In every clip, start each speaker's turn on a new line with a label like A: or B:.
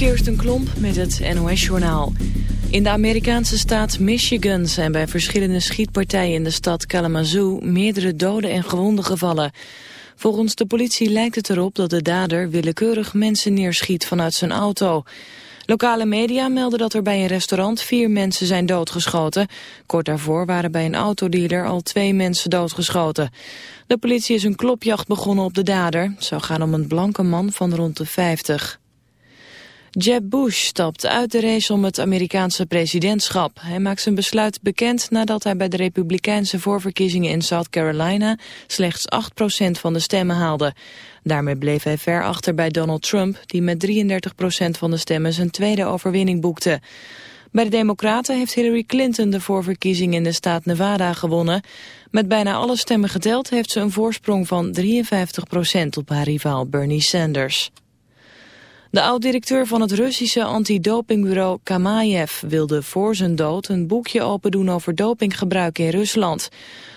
A: Kirsten Klomp met het NOS-journaal. In de Amerikaanse staat Michigan zijn bij verschillende schietpartijen in de stad Kalamazoo meerdere doden en gewonden gevallen. Volgens de politie lijkt het erop dat de dader willekeurig mensen neerschiet vanuit zijn auto. Lokale media melden dat er bij een restaurant vier mensen zijn doodgeschoten. Kort daarvoor waren bij een autodealer al twee mensen doodgeschoten. De politie is een klopjacht begonnen op de dader. Het zou gaan om een blanke man van rond de 50. Jeb Bush stapt uit de race om het Amerikaanse presidentschap. Hij maakt zijn besluit bekend nadat hij bij de republikeinse voorverkiezingen in South Carolina slechts 8% van de stemmen haalde. Daarmee bleef hij ver achter bij Donald Trump, die met 33% van de stemmen zijn tweede overwinning boekte. Bij de Democraten heeft Hillary Clinton de voorverkiezing in de staat Nevada gewonnen. Met bijna alle stemmen geteld heeft ze een voorsprong van 53% op haar rivaal Bernie Sanders. De oud-directeur van het Russische antidopingbureau Kamayev wilde voor zijn dood een boekje open doen over dopinggebruik in Rusland.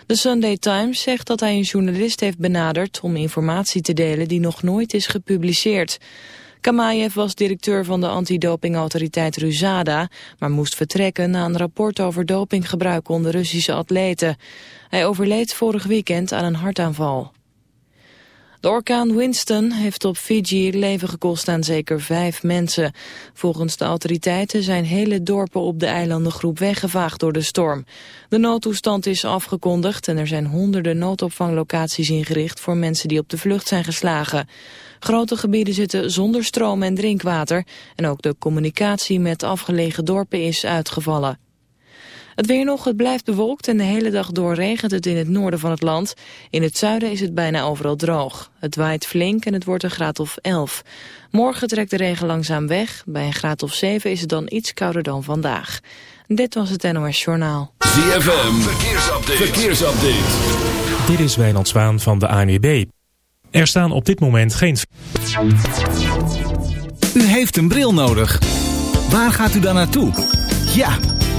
A: De Sunday Times zegt dat hij een journalist heeft benaderd om informatie te delen die nog nooit is gepubliceerd. Kamayev was directeur van de antidopingautoriteit Ruzada, maar moest vertrekken na een rapport over dopinggebruik onder Russische atleten. Hij overleed vorig weekend aan een hartaanval. De orkaan Winston heeft op Fiji leven gekost aan zeker vijf mensen. Volgens de autoriteiten zijn hele dorpen op de eilandengroep weggevaagd door de storm. De noodtoestand is afgekondigd en er zijn honderden noodopvanglocaties ingericht voor mensen die op de vlucht zijn geslagen. Grote gebieden zitten zonder stroom en drinkwater en ook de communicatie met afgelegen dorpen is uitgevallen. Het weer nog, het blijft bewolkt en de hele dag door regent het in het noorden van het land. In het zuiden is het bijna overal droog. Het waait flink en het wordt een graad of 11. Morgen trekt de regen langzaam weg. Bij een graad of 7 is het dan iets kouder dan vandaag. Dit was het NOS Journaal.
B: ZFM, verkeersupdate. verkeersupdate.
C: Dit is Wijnand Zwaan van de ANWB. Er staan op dit moment geen...
D: U heeft een bril nodig. Waar gaat u dan naartoe? Ja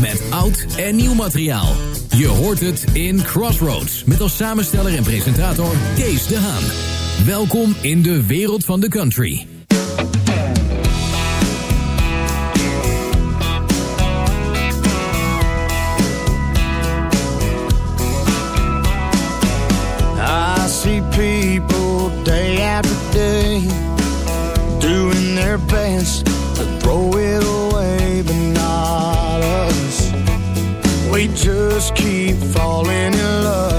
E: Met oud en nieuw materiaal. Je hoort het in Crossroads. Met als samensteller en presentator Kees de Haan. Welkom in de wereld van de country.
F: I people day after day doing their best to throw it away, but. We just keep falling in love.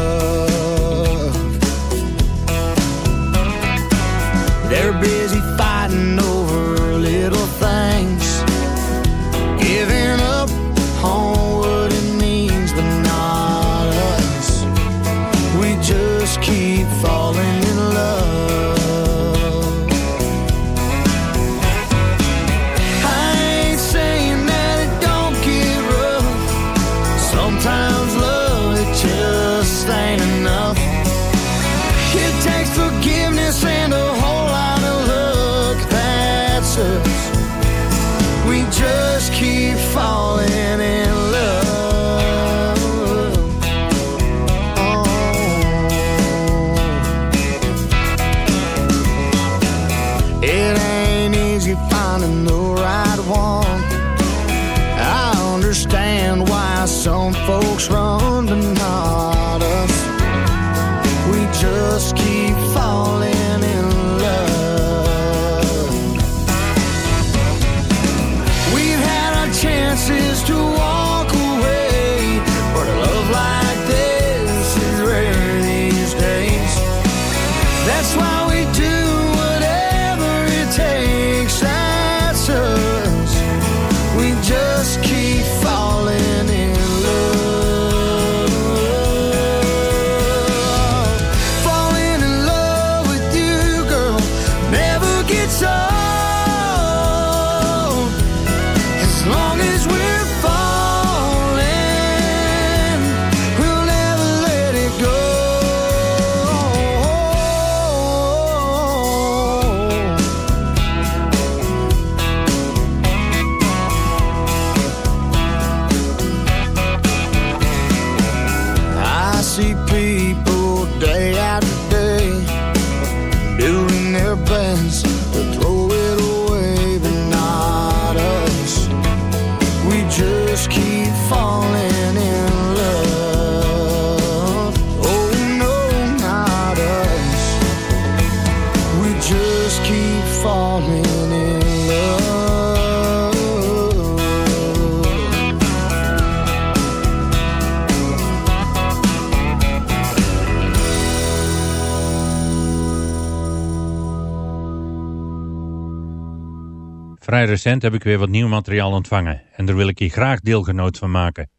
G: Recent heb ik weer wat nieuw materiaal ontvangen en daar wil ik je graag deelgenoot van maken.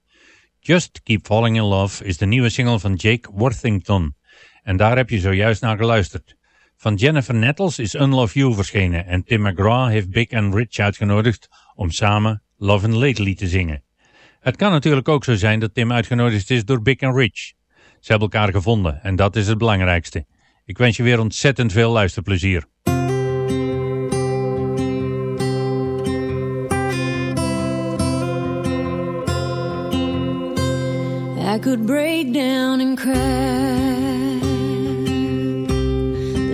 G: Just Keep Falling in Love is de nieuwe single van Jake Worthington en daar heb je zojuist naar geluisterd. Van Jennifer Nettles is Unlove You verschenen en Tim McGraw heeft Big and Rich uitgenodigd om samen Love and Lately te zingen. Het kan natuurlijk ook zo zijn dat Tim uitgenodigd is door Big and Rich. Ze hebben elkaar gevonden en dat is het belangrijkste. Ik wens je weer ontzettend veel luisterplezier.
H: I could break down and cry,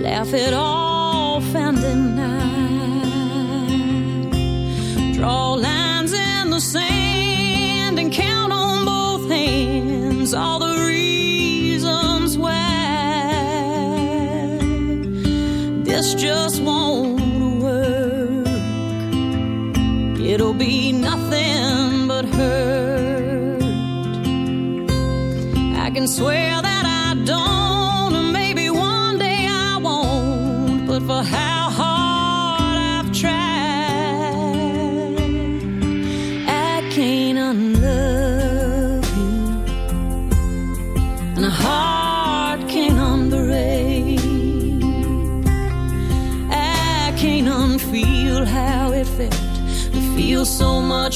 H: laugh it off and deny, draw lines in the sand and count on both hands all the reasons why. This just won't work. It'll be nothing can swear that I don't, and maybe one day I won't. But for how hard I've tried, I can't unlove you, and a heart can't unbreak. I can't unfeel how it felt to feel so much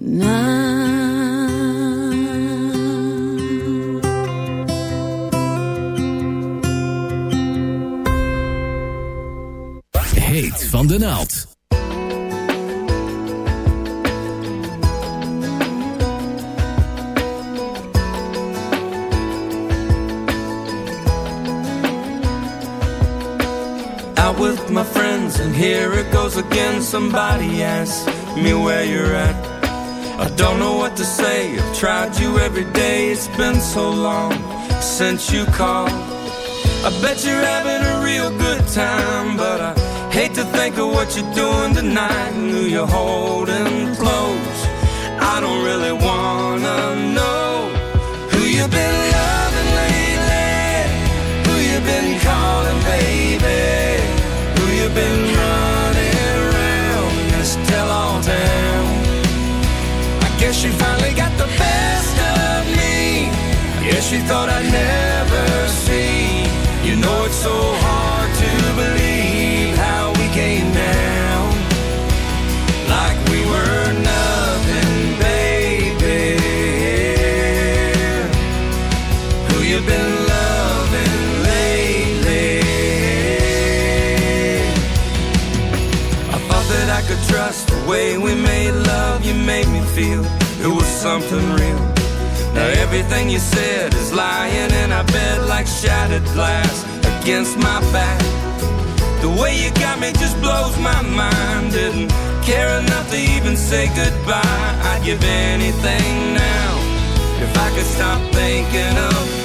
E: Heet van de naald.
I: With my friends, and here it goes again. Somebody asks me where you're at. I don't know what to say. I've tried you every day. It's been so long since you called. I bet you're having a real good time, but I hate to think of what you're doing tonight and who you're holding close. I don't really wanna know who you've been loving lately, who you've been calling baby, who you've been running around this tell-all town. You finally got the best of me. Guess she thought I'd never see. You know it's so something real. Now everything you said is lying in our bed like shattered glass against my back. The way you got me just blows my mind. Didn't care enough to even say goodbye. I'd give anything now if I could stop thinking about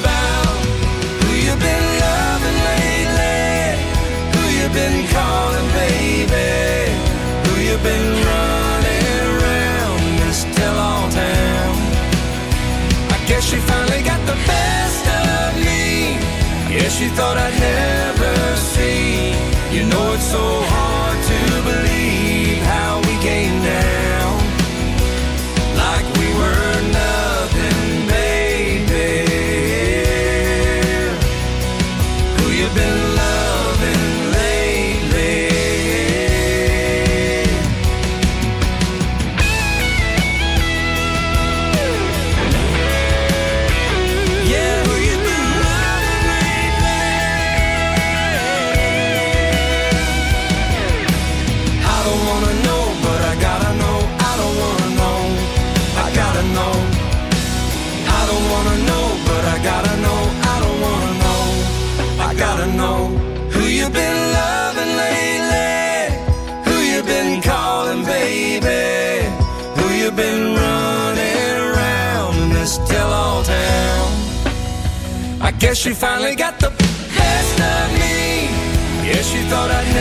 I: You finally got the best of me. Guess you thought I'd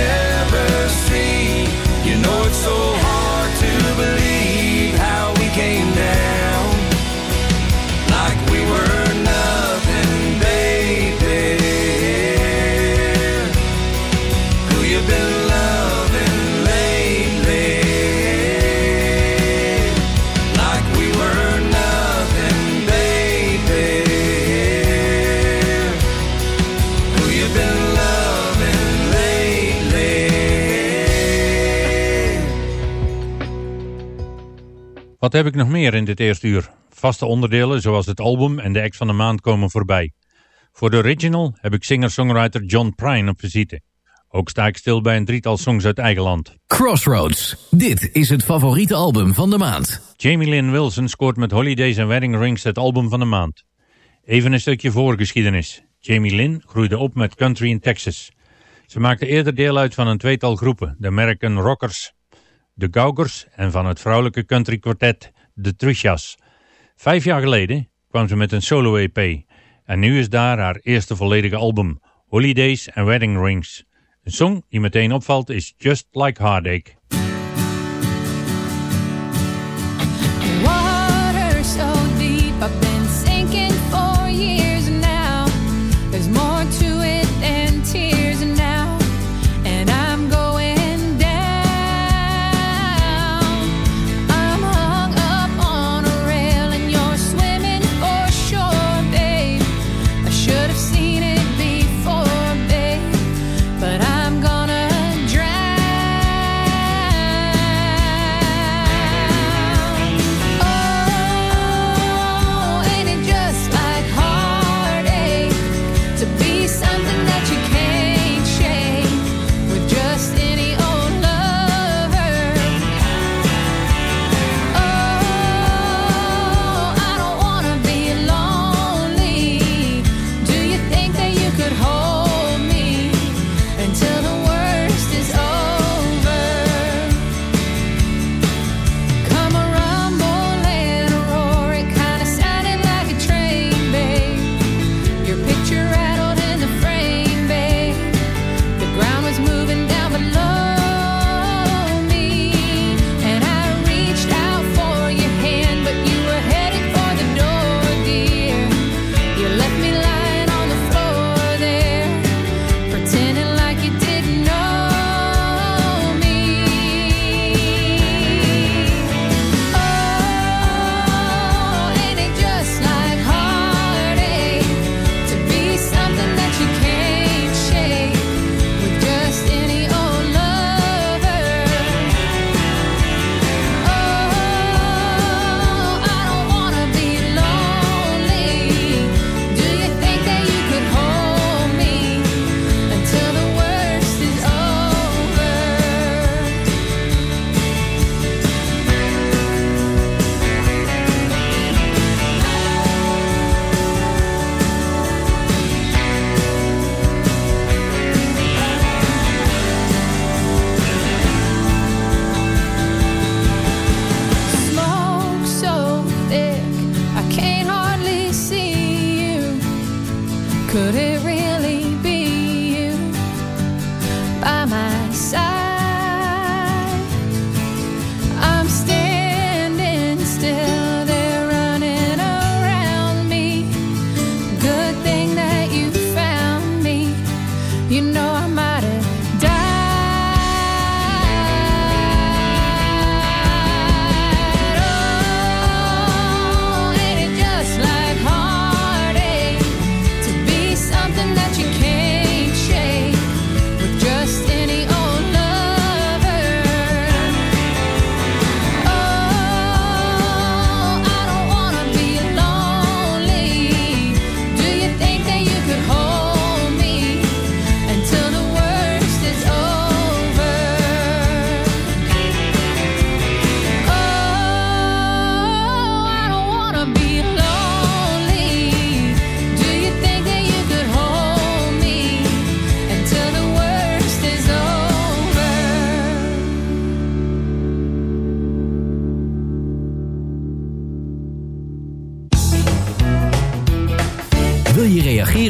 G: Wat heb ik nog meer in dit eerste uur? Vaste onderdelen zoals het album en de act van de maand komen voorbij. Voor de original heb ik singer-songwriter John Prine op visite. Ook sta ik stil bij een drietal songs uit eigen land.
E: Crossroads. Dit is het favoriete album van de maand.
G: Jamie Lynn Wilson scoort met Holidays and Wedding Rings het album van de maand. Even een stukje voorgeschiedenis. Jamie Lynn groeide op met country in Texas. Ze maakte eerder deel uit van een tweetal groepen, de American Rockers, de Gaugers en van het vrouwelijke countrykwartet de Trishas. Vijf jaar geleden kwam ze met een solo-EP en nu is daar haar eerste volledige album,
J: Holidays and Wedding Rings. Een song die meteen opvalt is Just Like Heartache.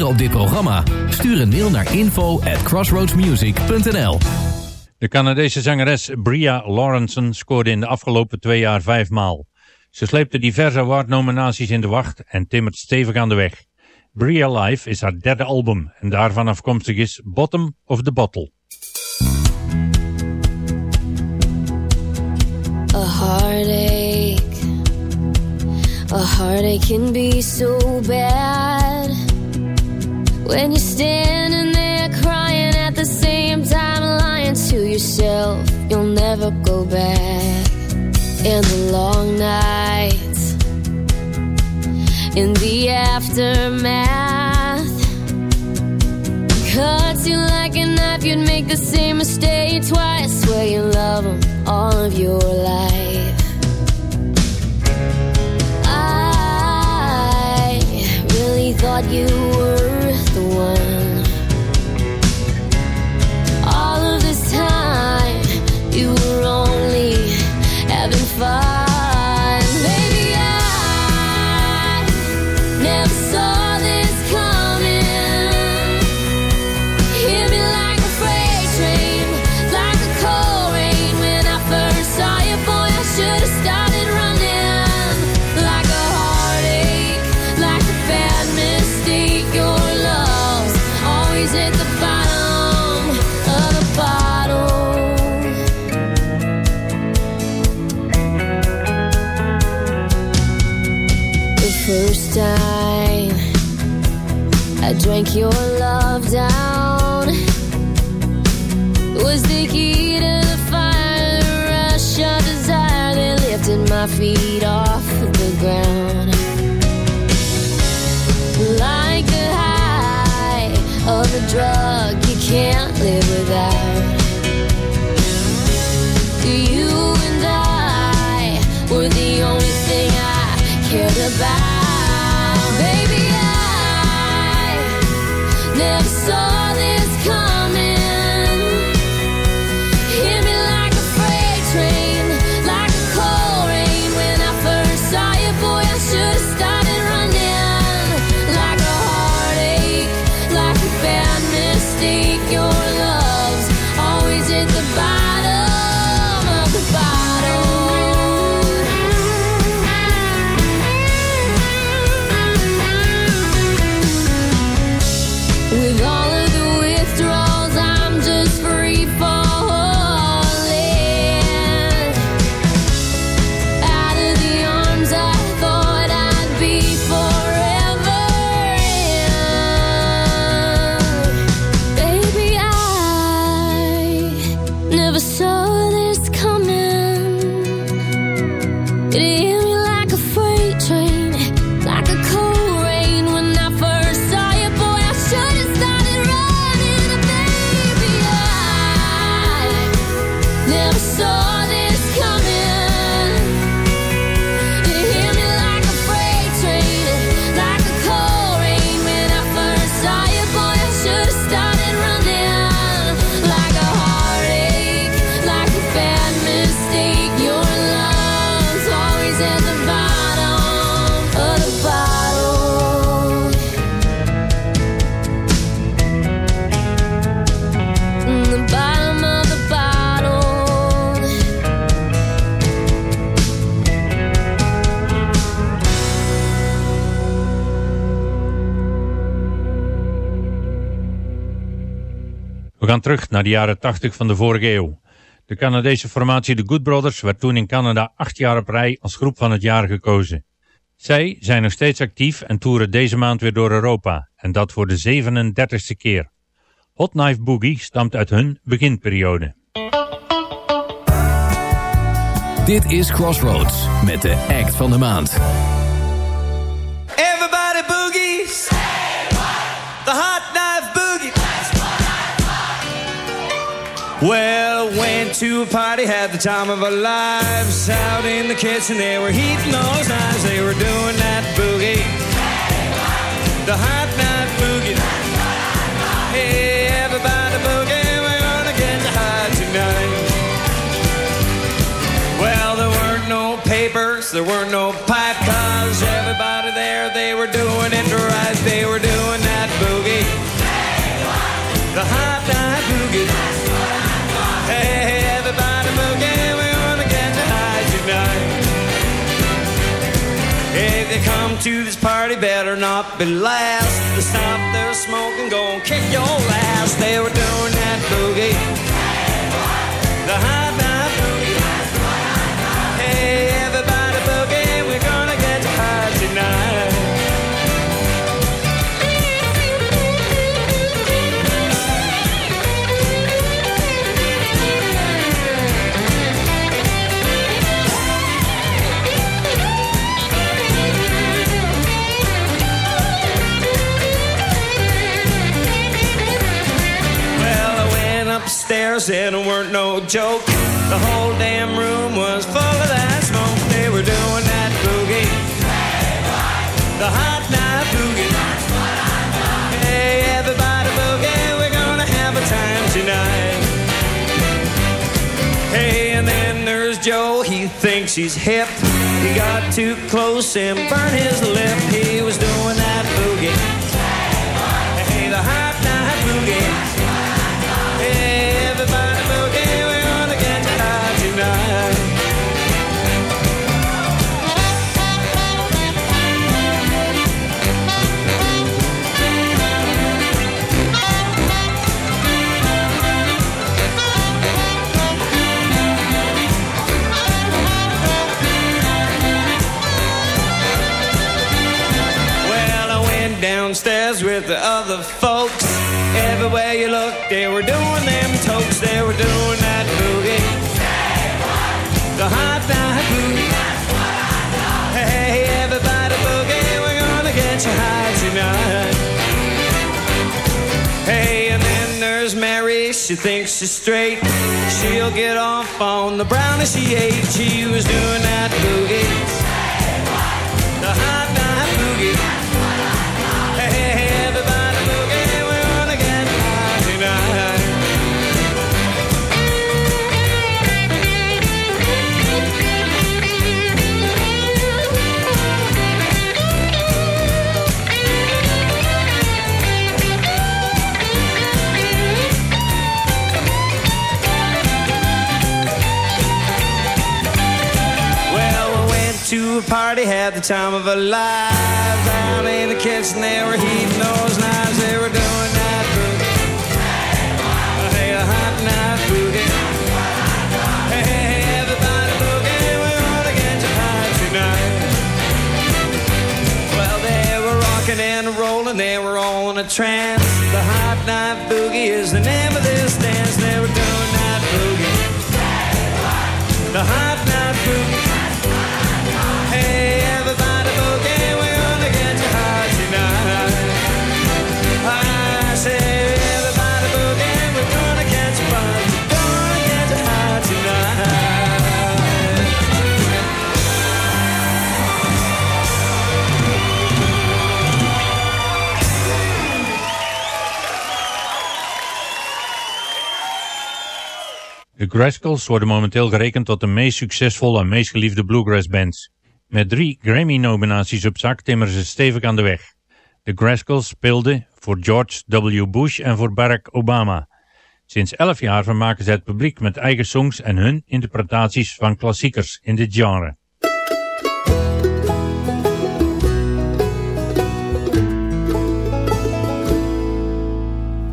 E: op dit programma? Stuur een mail naar info at crossroadsmusic.nl
J: De Canadese zangeres Bria Lawrenson scoorde in de afgelopen twee jaar vijf maal. Ze sleepte diverse awardnominaties in de wacht en timmert stevig aan de weg. Bria Life is haar derde album en daarvan afkomstig is Bottom of the Bottle.
K: A heartache A heartache can be so bad When you're standing there crying at the same time, lying to yourself, you'll never go back. In the long nights, in the aftermath, cuts you like a knife, you'd make the same mistake twice. Where you love them all of your life. I really thought you were the one I drank your love down was the key to the fire, the rush of desire that lifted my feet off the ground. Like the high of a drug you can't live without. You and I were the only thing I cared about. Never
G: gaan terug naar de jaren 80 van de vorige eeuw. De Canadese formatie The Good Brothers werd toen in Canada acht jaar op rij als groep van het jaar gekozen. Zij zijn nog steeds actief en toeren deze maand weer door Europa. En dat voor de 37ste keer. Hot Knife Boogie stamt uit hun beginperiode.
E: Dit is Crossroads met de act van de maand.
L: Well, went to a party, had the time of our lives. Out in the kitchen, they were heating those knives. They were doing that boogie. The hot knife boogie. Hey, everybody boogie, we're gonna get high tonight. Well, there weren't no papers, there weren't no pipe cars. Everybody there, they were doing it right. They were doing that boogie. The hot night boogie. To this party, better not be last. To stop their smoking, go and kick your ass. They were doing that boogie. The hot upstairs and it weren't no joke. The whole damn room was full of that smoke. They were doing that boogie. The hot night boogie. Hey, everybody boogie, we're gonna have a time tonight. Hey, and then there's Joe, he thinks he's hip. He got too close and burned his lip. He was doing that boogie. Everywhere you look, they were doing them tokes. They were doing that boogie. The hot night boogie. Hey, everybody boogie, we're gonna get you high tonight. Hey, and then there's Mary, she thinks she's straight. She'll get off on the brownie she ate. She was doing that boogie. The hot night boogie. A party, had the time of our lives. Down in the kitchen, they were heating those knives. They were doing that boogie. Hey, the hot night boogie. Hey, everybody boogie, we're gonna get you high tonight. Well, they were rocking and rolling, they were all in a trance. The hot night boogie is the name of this dance. They were doing that boogie. The hot night boogie.
G: De Graskels worden momenteel gerekend tot de meest succesvolle en meest geliefde bluegrass bands. Met drie Grammy-nominaties op zak timmeren ze stevig aan de weg. De Graskels speelden voor George W. Bush en voor Barack Obama. Sinds 11 jaar vermaken ze het publiek met eigen songs en hun interpretaties van klassiekers in dit genre.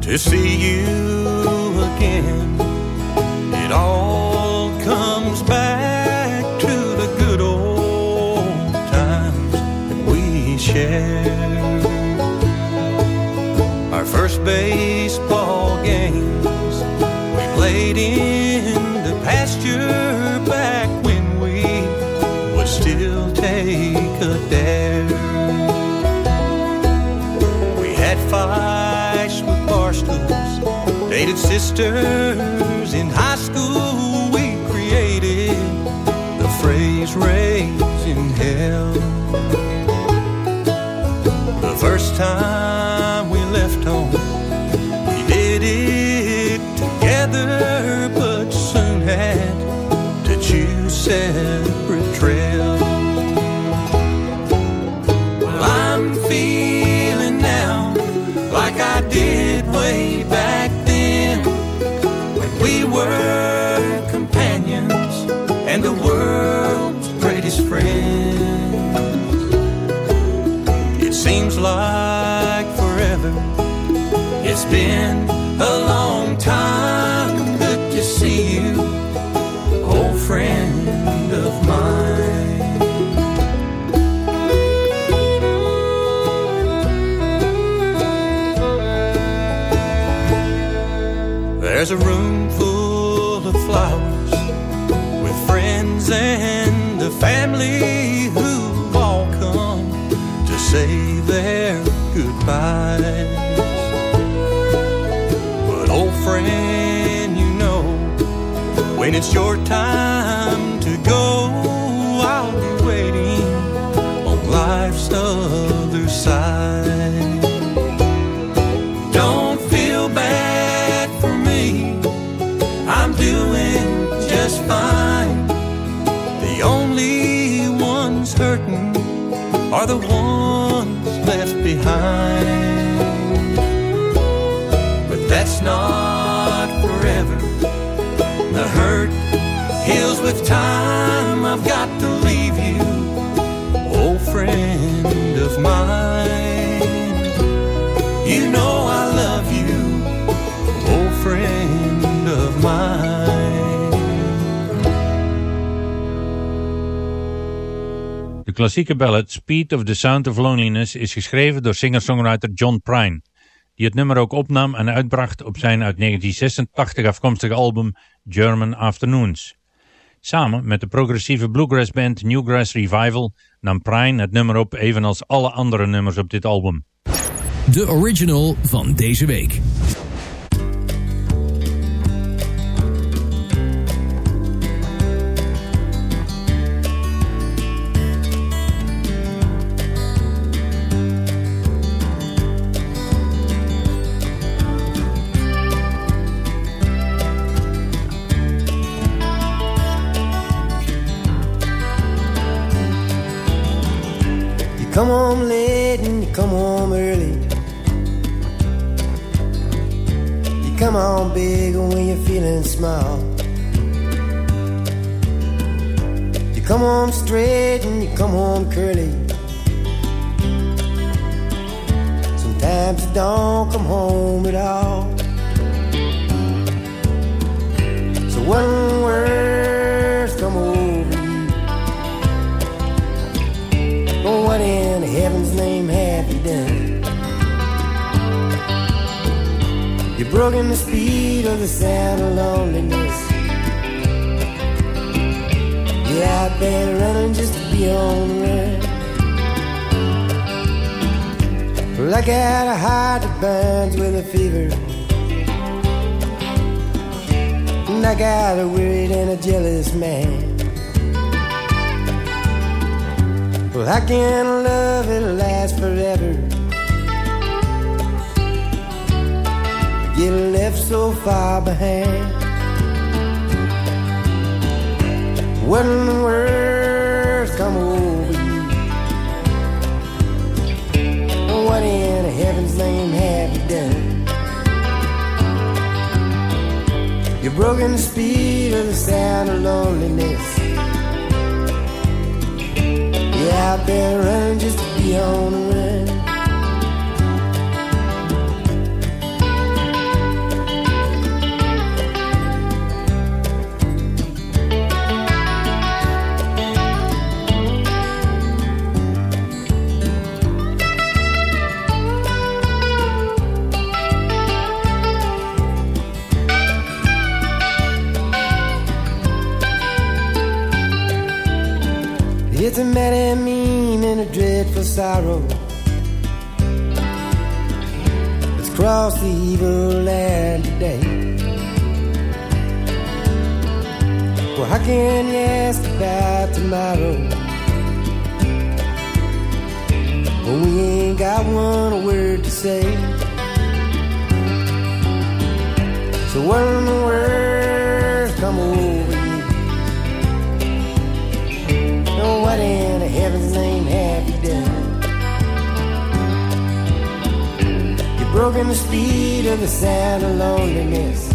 I: to see you again. It all comes back to the good old times we shared. Our first baseball games we played in sisters in high school. We created the phrase raising hell. The first time we left home, we did it together, but soon had to choose separate like forever. It's been a long time. Good to see you, old friend of mine. There's a room full of flowers with friends and the family who've when it's your time with time. I've got to leave you, old friend of mine. You know I love you, old friend of mine.
G: De klassieke ballad Speed of the Sound of Loneliness is geschreven door singer-songwriter John Prine, die het nummer ook opnam en uitbracht op zijn uit 1986 afkomstige album German Afternoons. Samen met de progressieve bluegrass band Newgrass Revival nam Prine het nummer op evenals alle andere nummers op dit album.
E: De original van deze week.
M: Come home late and you come home early. You come home big when you're feeling small. You come home straight and you come home curly. Sometimes you don't come home at all. So one word's come over you. Oh, what heaven's name have you done? You've broken the speed of the sound of loneliness. You're out there running just to be on the run. Well, I got a heart that burns with a fever. And I got a worried and a jealous man. Well, how can love it'll last forever? Get left so far behind. What in the world's come over you? What in heaven's name have you done? You've broken speed of the sound of loneliness. Out there running just to be on mad and a dreadful sorrow. It's crossed the evil land today. Well, how can you ask about tomorrow? When we ain't got one word to say. So what in the world's Oh, what in heaven's name have you done? You've broken the speed of the sound of loneliness.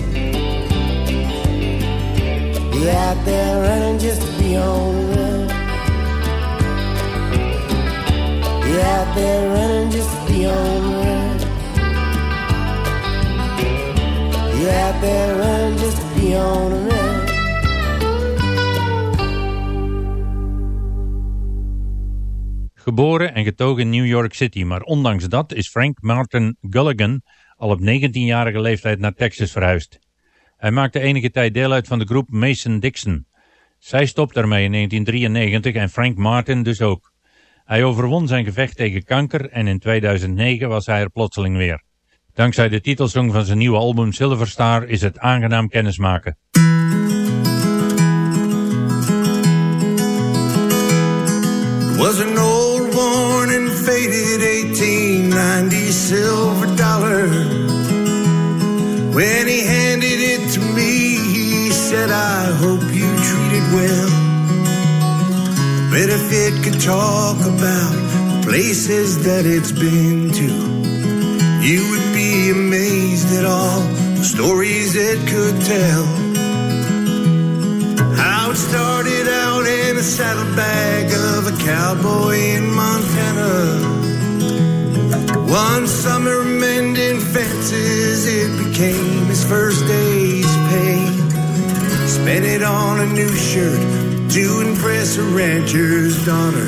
M: You're out there running just to be on the run. You're out there running just to be on the run. You're out there running just to be on the run.
G: Geboren en getogen in New York City, maar ondanks dat is Frank Martin Gulligan al op 19-jarige leeftijd naar Texas verhuisd. Hij maakte enige tijd deel uit van de groep Mason Dixon. Zij stopte ermee in 1993 en Frank Martin dus ook. Hij overwon zijn gevecht tegen kanker en in 2009 was hij er plotseling weer. Dankzij de titelsong van zijn nieuwe album Silver Star is het aangenaam kennismaken.
N: was faded 1890 silver dollar. When he handed it to me, he said, I hope you treat it well. But if it could talk about places that it's been to, you would be amazed at all the stories it could tell. How it started out in a saddlebag of a cowboy in Montana. One summer mending fences, it became his first day's pay. Spent it on a new shirt to impress a rancher's daughter.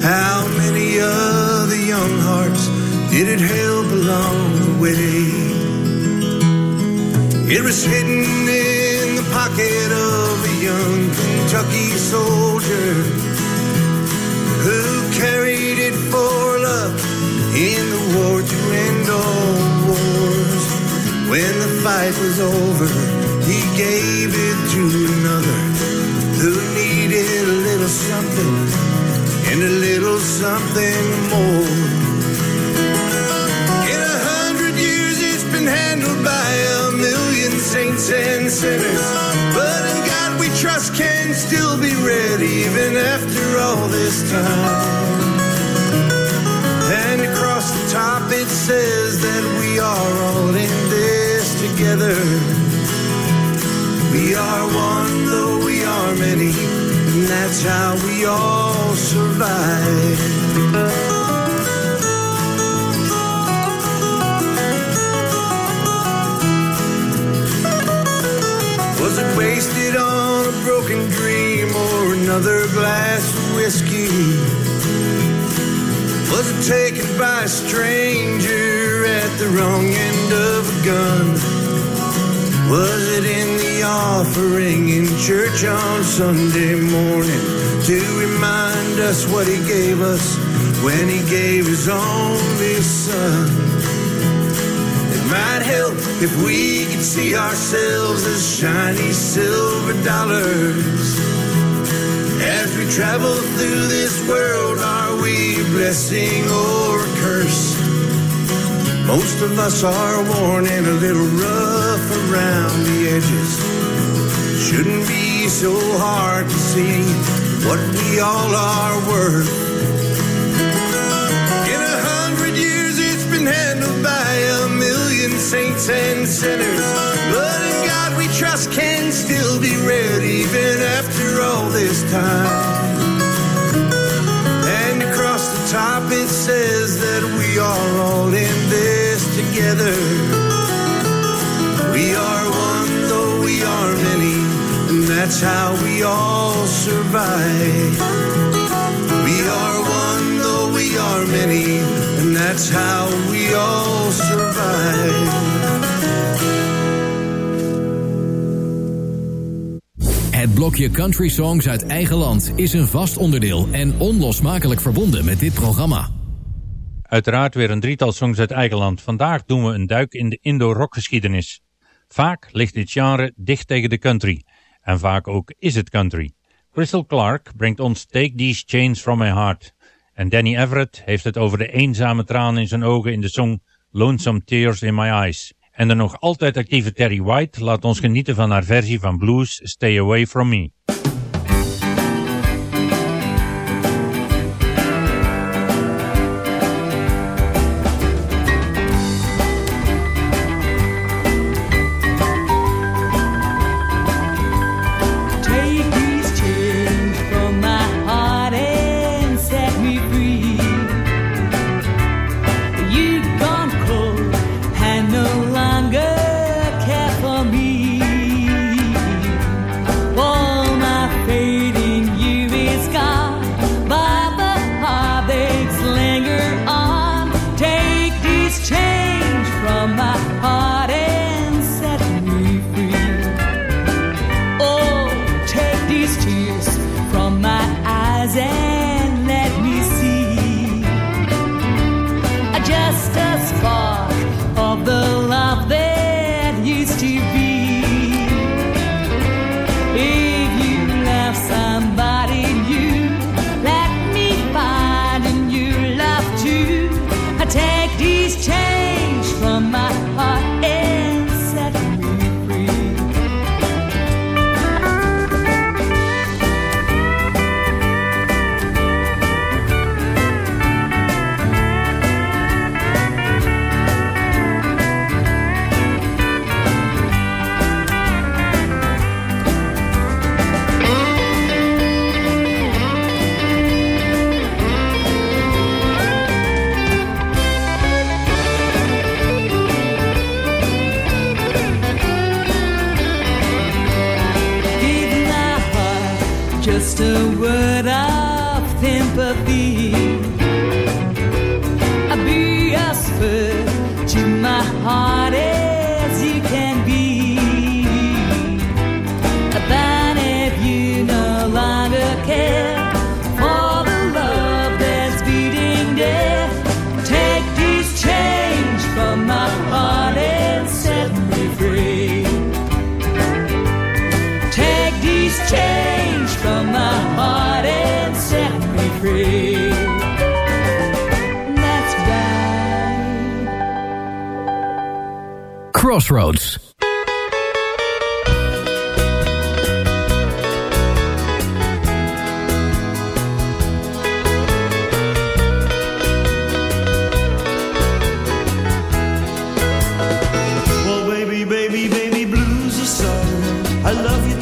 N: How many other young hearts did it help along the way? It was hidden in the pocket of a young Kentucky soldier who carried it for luck in the war to end all wars. When the fight was over, he gave it to another who needed a little something and a little something more. In a hundred years, it's been handled by a million saints and sinners. But in God we trust can still be read even after all this time. Says that we are all in this together. We are one, though we are many, and that's how we all survive. Was it wasted on a broken dream or another glass of whiskey? Taken by a stranger at the wrong end of a gun? Was it in the offering in church on Sunday morning to remind us what he gave us when he gave his only son? It might help if we could see ourselves as shiny silver dollars. As we travel through this world, are we blessing or curse? Most of us are worn and a little rough around the edges. Shouldn't be so hard to see what we all are worth. Saints and sinners. But in God we trust can still be read even after all this time. And across the top it says that we are all in this together. We are one, though we are many, and that's how we all survive. We are one, though we are many, and that's how we all survive.
E: Blokje Country Songs uit eigen land is een vast onderdeel en onlosmakelijk verbonden met dit programma.
G: Uiteraard weer een drietal songs uit eigen land. Vandaag doen we een duik in de Indo-rockgeschiedenis. Vaak ligt dit genre dicht tegen de country. En vaak ook is het country. Crystal Clark brengt ons Take These Chains From My Heart. En Danny Everett heeft het over de eenzame tranen in zijn ogen in de song Lonesome Tears in My Eyes. En de nog altijd actieve Terry White laat ons genieten van haar versie van blues Stay Away From Me.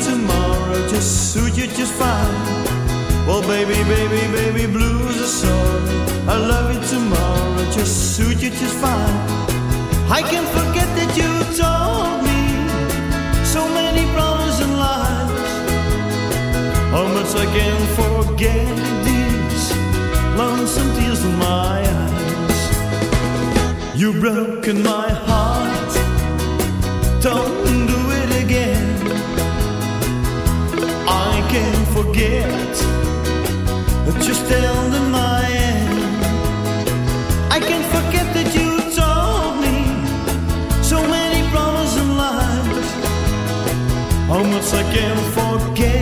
F: Tomorrow, just suit you just fine. Well, baby, baby, baby, blues are song. I love you tomorrow, just suit you just fine. I can forget these lonesome tears in my eyes. You've broken my heart. Don't do it again. I can't forget. Just held in my hand. I can't forget that you told me so many promises and lies. How much I can forget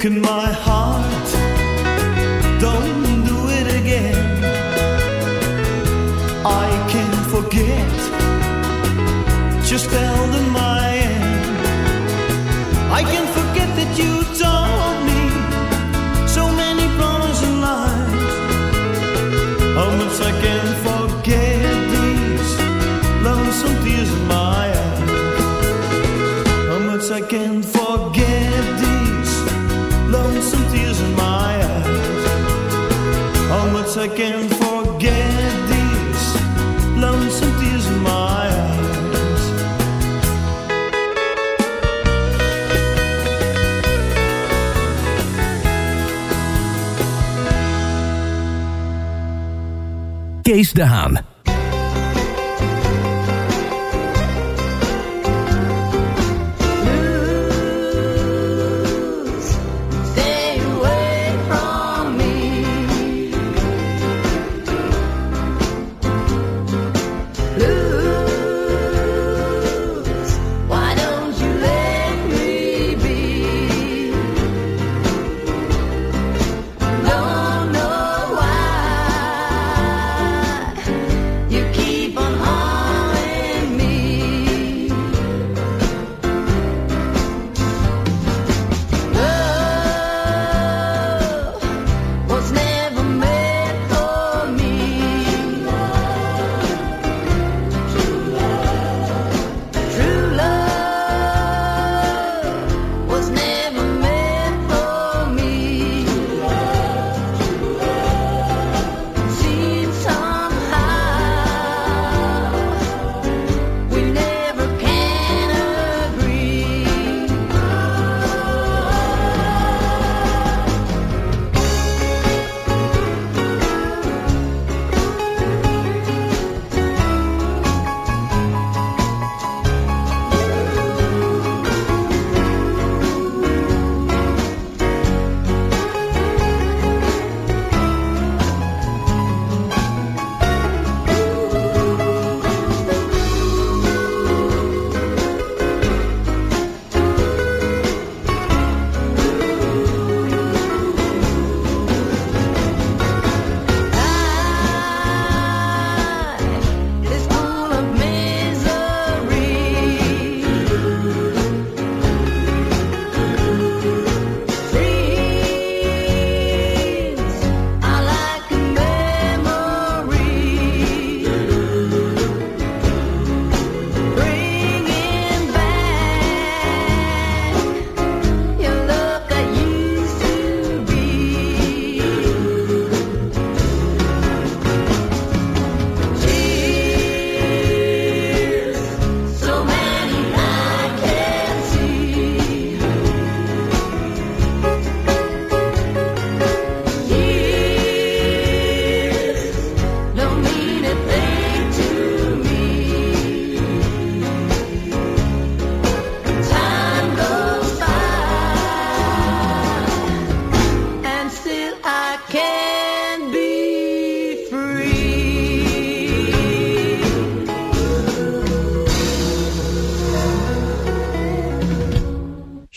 F: broken my heart. Don't do it again. I can't forget. Just held in my I can forget these lonesome tears in my eyes.
E: Kees de Haan.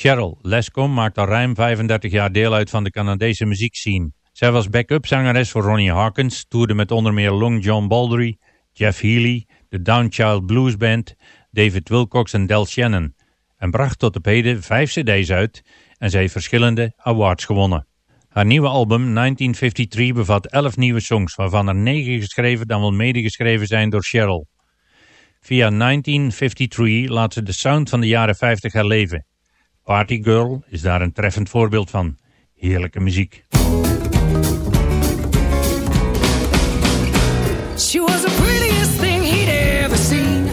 G: Cheryl Lescom maakt al ruim 35 jaar deel uit van de Canadese muziekscene. Zij was backup zangeres voor Ronnie Hawkins, toerde met onder meer Long John Baldry, Jeff Healey, de Downchild Blues Band, David Wilcox en Del Shannon en bracht tot op heden vijf cd's uit en zij heeft verschillende awards gewonnen. Haar nieuwe album 1953 bevat elf nieuwe songs, waarvan er negen geschreven dan wel medegeschreven zijn door Cheryl. Via 1953 laat ze de sound van de jaren 50 herleven Party Girl is daar een treffend voorbeeld van. Heerlijke muziek.
O: She was the prettiest thing he'd ever seen.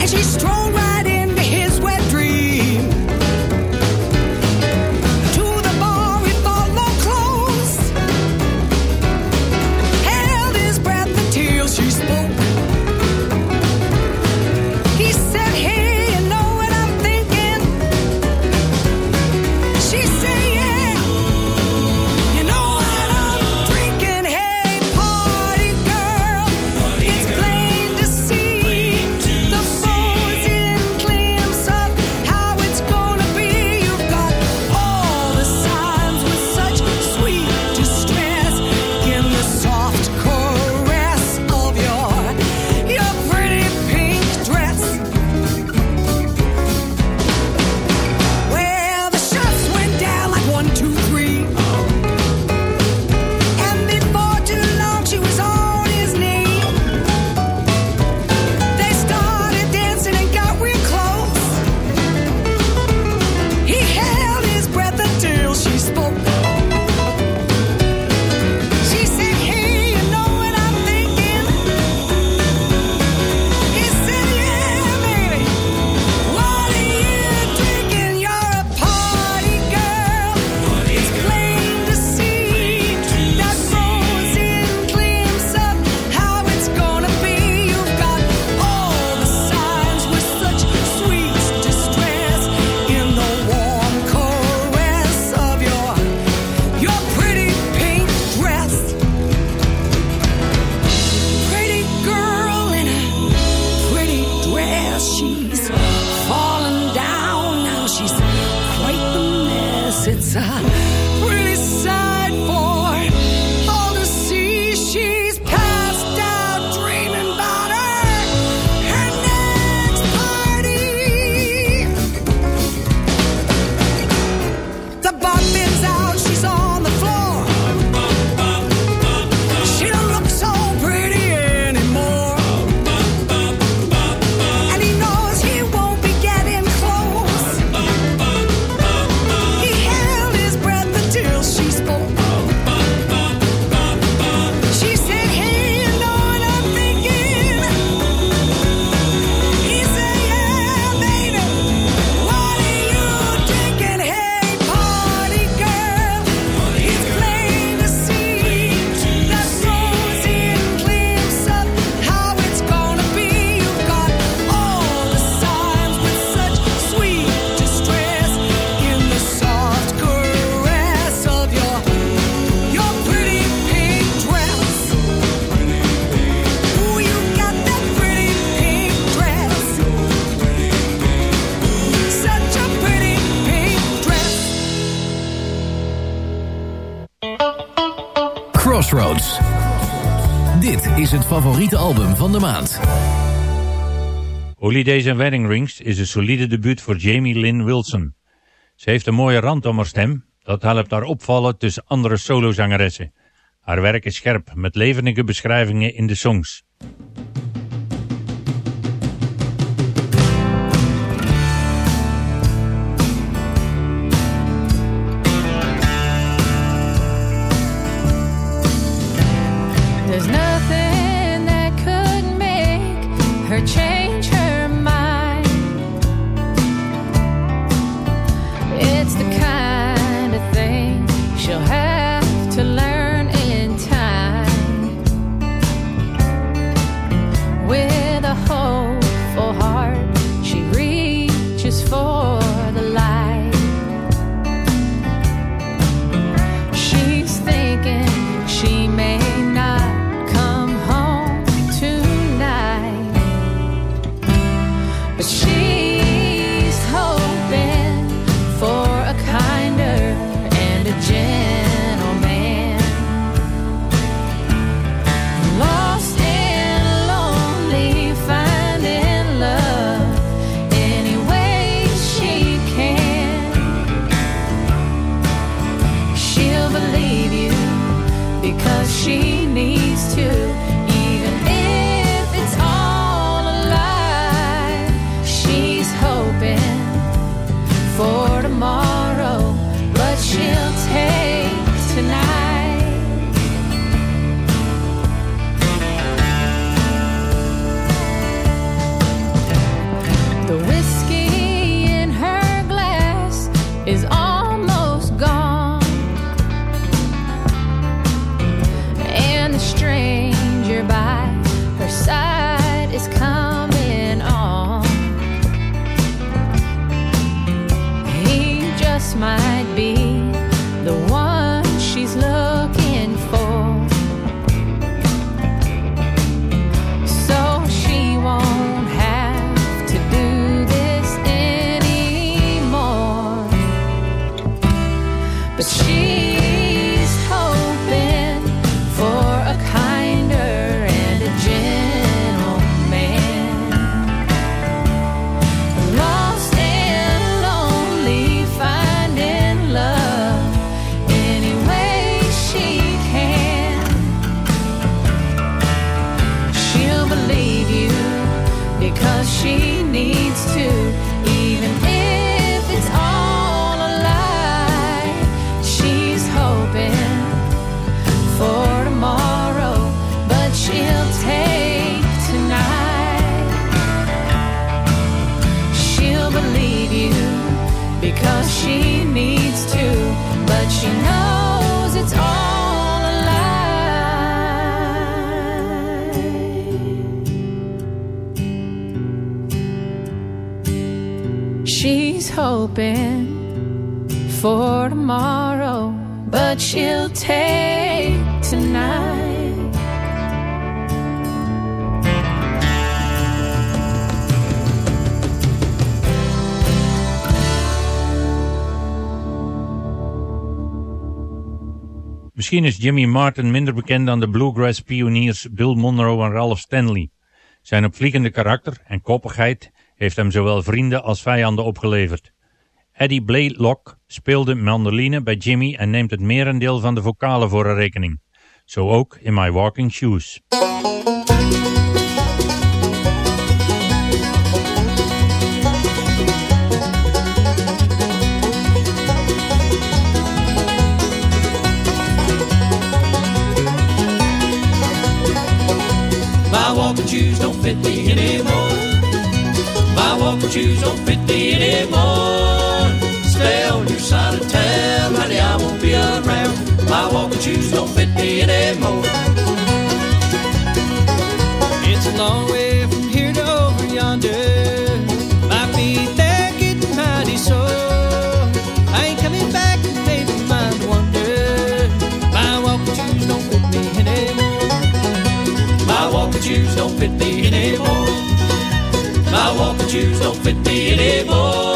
O: And she strolled
E: is het favoriete album van de maand.
G: Holidays and Wedding Rings is een solide debuut voor Jamie Lynn Wilson. Ze heeft een mooie rand om haar stem. Dat helpt haar opvallen tussen andere solozangeressen. Haar werk is scherp, met levendige beschrijvingen in de songs. Misschien is Jimmy Martin minder bekend dan de bluegrass pioniers Bill Monroe en Ralph Stanley. Zijn opvliegende karakter en koppigheid heeft hem zowel vrienden als vijanden opgeleverd. Eddie Blaylock speelde mandoline bij Jimmy en neemt het merendeel van de vocalen voor een rekening. Zo ook in My Walking Shoes.
P: Fit me anymore. My walking shoes don't fit me anymore. Stay on your side of town, honey, I won't be around. My walking shoes don't fit me anymore.
L: It's a long way shoes don't fit me anymore.
P: My walking shoes don't fit me anymore.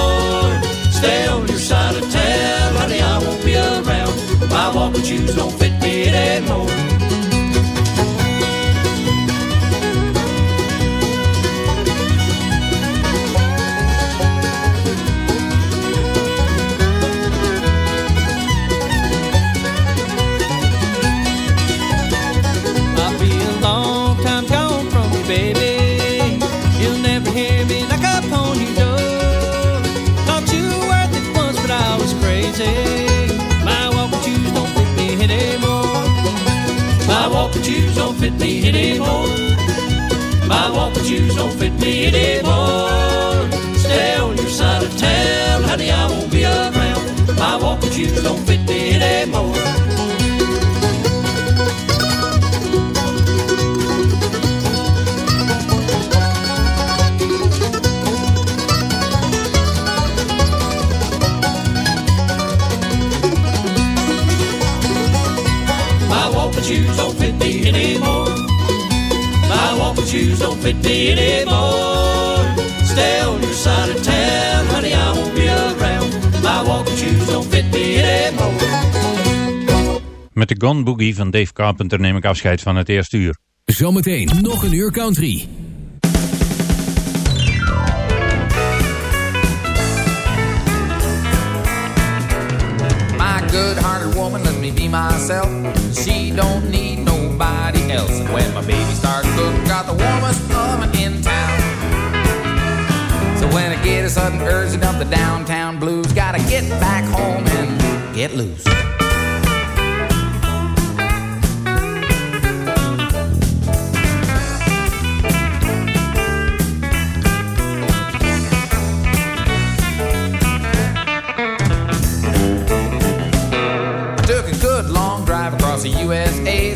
P: Fit me anymore. My walking shoes don't fit me anymore. Stay on your side of town, honey, I won't be around. My walking shoes don't fit fit me anymore. Stay on your side of town, honey, I won't be around. My walking shoes don't fit me anymore.
G: Met de Gone Boogie van Dave Carpenter neem ik afscheid van het eerste uur.
E: Zometeen nog een uur country.
Q: My good-hearted woman lets me be myself. She don't need nobody else. And when my baby cooking, got the warmest oven in town. So when I get a sudden urge to dump the downtown blues, gotta get back home and get loose.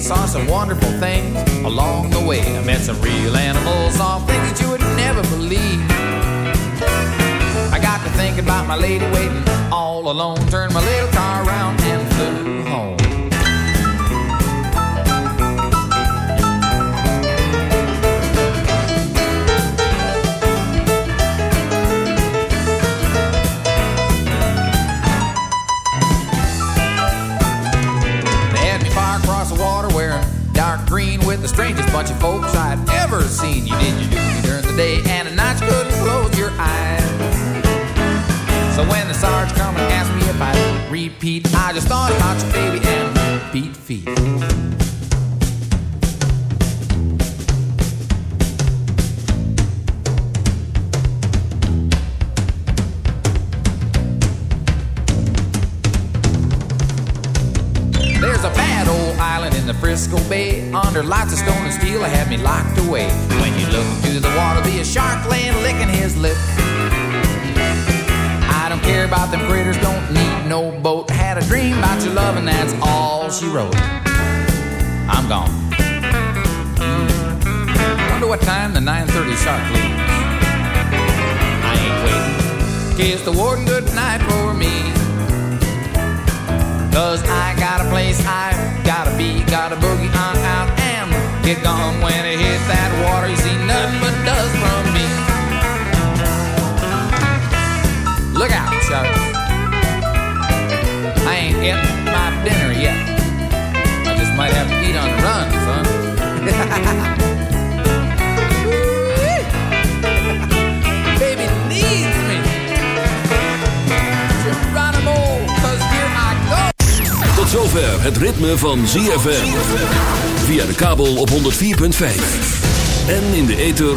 Q: Saw some wonderful things along the way. I met some real animals, saw things that you would never believe. I got to thinking about my lady waiting all alone, turned my little car around and flew